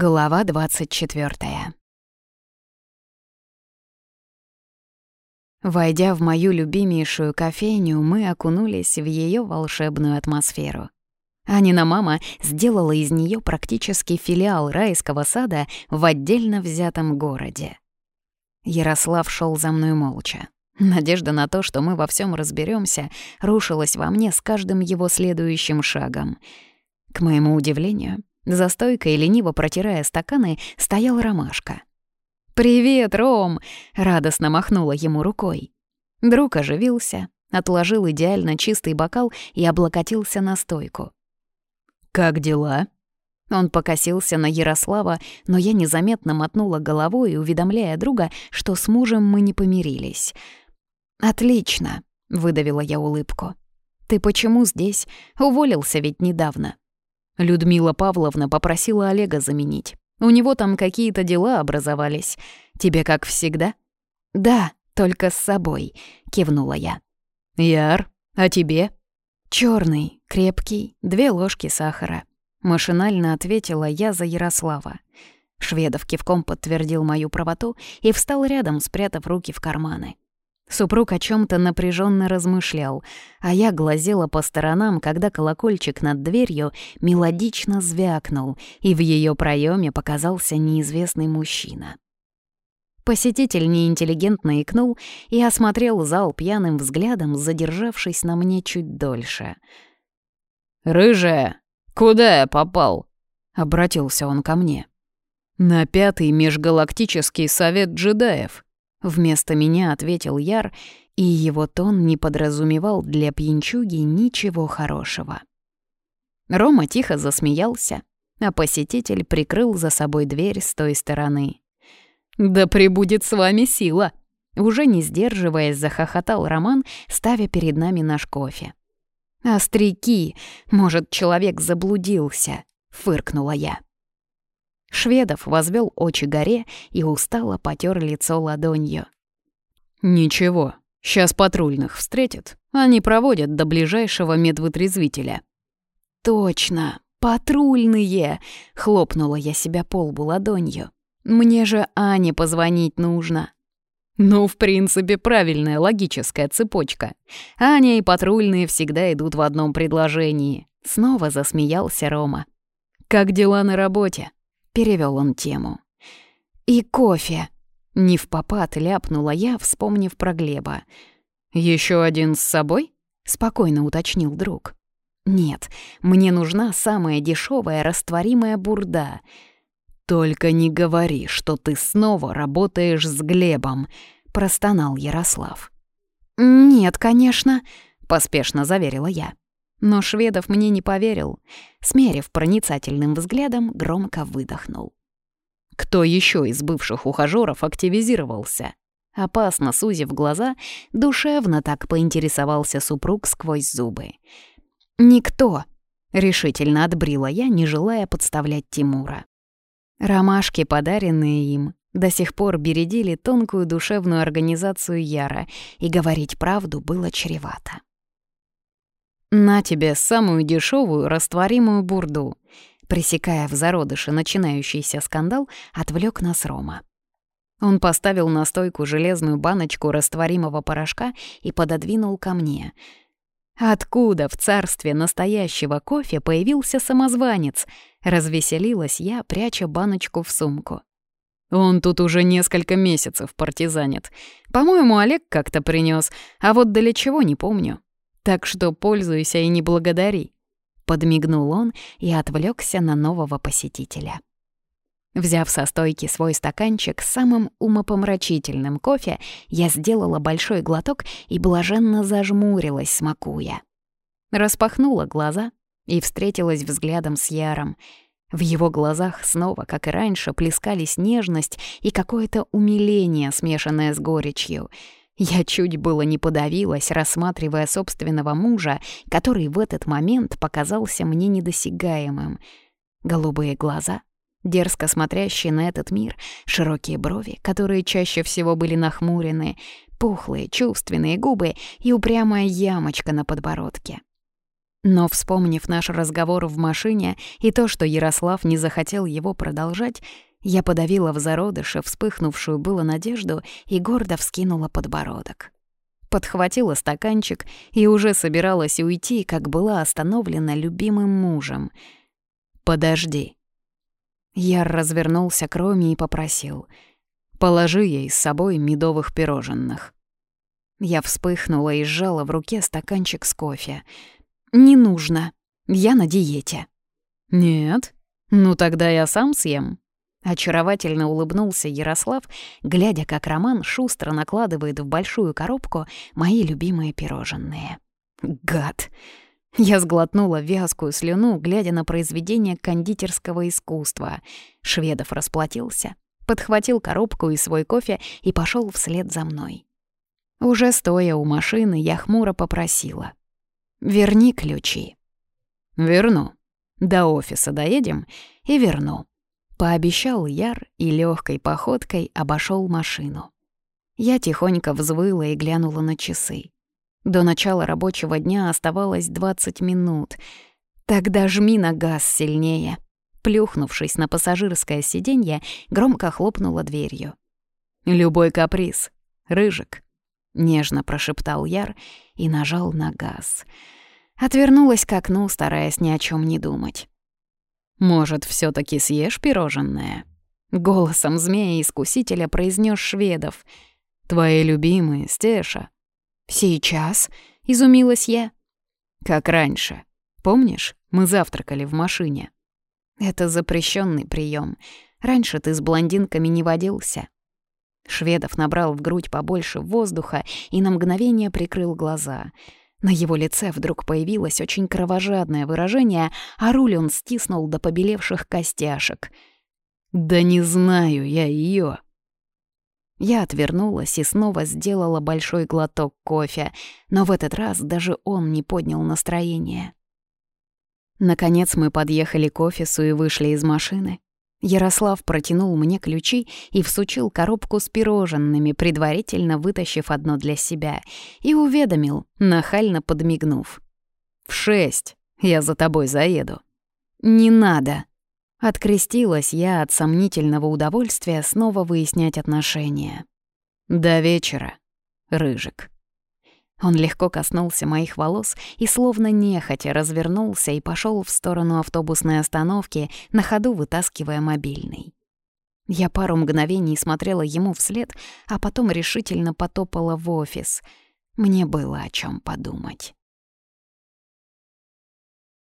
Глава 24. Войдя в мою любимейшую кофейню, мы окунулись в ее волшебную атмосферу. Анина мама сделала из нее практически филиал райского сада в отдельно взятом городе. Ярослав шел за мной молча. Надежда на то, что мы во всем разберемся, рушилась во мне с каждым его следующим шагом. К моему удивлению, за стойкой, лениво протирая стаканы, стоял ромашка. «Привет, Ром!» — радостно махнула ему рукой. Друг оживился, отложил идеально чистый бокал и облокотился на стойку. «Как дела?» Он покосился на Ярослава, но я незаметно мотнула головой, уведомляя друга, что с мужем мы не помирились. «Отлично», — выдавила я улыбку. «Ты почему здесь? Уволился ведь недавно». Людмила Павловна попросила Олега заменить. У него там какие-то дела образовались. Тебе как всегда? Да, только с собой, кивнула я. Яр, а тебе? Черный, крепкий, две ложки сахара. Машинально ответила я за Ярослава. Шведов кивком подтвердил мою правоту и встал рядом, спрятав руки в карманы. Супруг о чем то напряженно размышлял, а я глазела по сторонам, когда колокольчик над дверью мелодично звякнул, и в ее проеме показался неизвестный мужчина. Посетитель неинтеллигентно икнул и осмотрел зал пьяным взглядом, задержавшись на мне чуть дольше. «Рыжая, куда я попал?» — обратился он ко мне. «На пятый межгалактический совет джедаев», Вместо меня ответил Яр, и его тон не подразумевал для пьянчуги ничего хорошего. Рома тихо засмеялся, а посетитель прикрыл за собой дверь с той стороны. «Да прибудет с вами сила!» Уже не сдерживаясь, захохотал Роман, ставя перед нами наш кофе. «Остряки! Может, человек заблудился!» — фыркнула я. Шведов возвел очи горе и устало потер лицо ладонью. «Ничего, сейчас патрульных встретят. Они проводят до ближайшего медвытрезвителя». «Точно, патрульные!» — хлопнула я себя по лбу ладонью. «Мне же Ане позвонить нужно». «Ну, в принципе, правильная логическая цепочка. Аня и патрульные всегда идут в одном предложении». Снова засмеялся Рома. «Как дела на работе?» Перевел он тему. «И кофе!» — не в попад ляпнула я, вспомнив про Глеба. Еще один с собой?» — спокойно уточнил друг. «Нет, мне нужна самая дешевая растворимая бурда». «Только не говори, что ты снова работаешь с Глебом», — простонал Ярослав. «Нет, конечно», — поспешно заверила я. Но Шведов мне не поверил. Смерив проницательным взглядом, громко выдохнул. Кто еще из бывших ухажеров активизировался? Опасно сузив глаза, душевно так поинтересовался супруг сквозь зубы. «Никто!» — решительно отбрила я, не желая подставлять Тимура. Ромашки, подаренные им, до сих пор бередили тонкую душевную организацию Яра, и говорить правду было чревато. «На тебе самую дешевую растворимую бурду», пресекая в зародыше начинающийся скандал, отвлек нас Рома. Он поставил на стойку железную баночку растворимого порошка и пододвинул ко мне. Откуда в царстве настоящего кофе появился самозванец? Развеселилась я, пряча баночку в сумку. Он тут уже несколько месяцев партизанит. По-моему, Олег как-то принес, а вот для чего не помню. Так что пользуйся и не благодари». Подмигнул он и отвлекся на нового посетителя. Взяв со стойки свой стаканчик с самым умопомрачительным кофе, я сделала большой глоток и блаженно зажмурилась, смакуя. Распахнула глаза и встретилась взглядом с Яром. В его глазах снова, как и раньше, плескались нежность и какое-то умиление, смешанное с горечью — я чуть было не подавилась, рассматривая собственного мужа, который в этот момент показался мне недосягаемым. Голубые глаза, дерзко смотрящие на этот мир, широкие брови, которые чаще всего были нахмурены, пухлые, чувственные губы и упрямая ямочка на подбородке. Но, вспомнив наш разговор в машине и то, что Ярослав не захотел его продолжать, я подавила в зародыше вспыхнувшую было надежду и гордо вскинула подбородок. Подхватила стаканчик и уже собиралась уйти, как была остановлена любимым мужем. «Подожди». Яр развернулся к Роме и попросил. «Положи ей с собой медовых пироженных». Я вспыхнула и сжала в руке стаканчик с кофе. «Не нужно. Я на диете». «Нет? Ну тогда я сам съем». Очаровательно улыбнулся Ярослав, глядя, как Роман шустро накладывает в большую коробку мои любимые пирожные. Гад! Я сглотнула вязкую слюну, глядя на произведение кондитерского искусства. Шведов расплатился, подхватил коробку и свой кофе и пошел вслед за мной. Уже стоя у машины, я хмуро попросила. «Верни ключи». «Верну. До офиса доедем и верну». Пообещал Яр и легкой походкой обошел машину. Я тихонько взвыла и глянула на часы. До начала рабочего дня оставалось 20 минут. Тогда жми на газ сильнее. Плюхнувшись на пассажирское сиденье, громко хлопнула дверью. «Любой каприз. Рыжик», — нежно прошептал Яр и нажал на газ. Отвернулась к окну, стараясь ни о чем не думать. «Может, все таки съешь пироженное?» Голосом змея-искусителя произнес Шведов. «Твои любимые, Стеша». «Сейчас?» — изумилась я. «Как раньше. Помнишь, мы завтракали в машине?» «Это запрещенный прием. Раньше ты с блондинками не водился». Шведов набрал в грудь побольше воздуха и на мгновение прикрыл глаза — на его лице вдруг появилось очень кровожадное выражение, а руль он стиснул до побелевших костяшек. «Да не знаю я ее. Я отвернулась и снова сделала большой глоток кофе, но в этот раз даже он не поднял настроение. Наконец мы подъехали к офису и вышли из машины. Ярослав протянул мне ключи и всучил коробку с пироженными, предварительно вытащив одно для себя, и уведомил, нахально подмигнув. «В шесть. Я за тобой заеду». «Не надо». Открестилась я от сомнительного удовольствия снова выяснять отношения. «До вечера, Рыжик». Он легко коснулся моих волос и словно нехотя развернулся и пошел в сторону автобусной остановки, на ходу вытаскивая мобильный. Я пару мгновений смотрела ему вслед, а потом решительно потопала в офис. Мне было о чем подумать.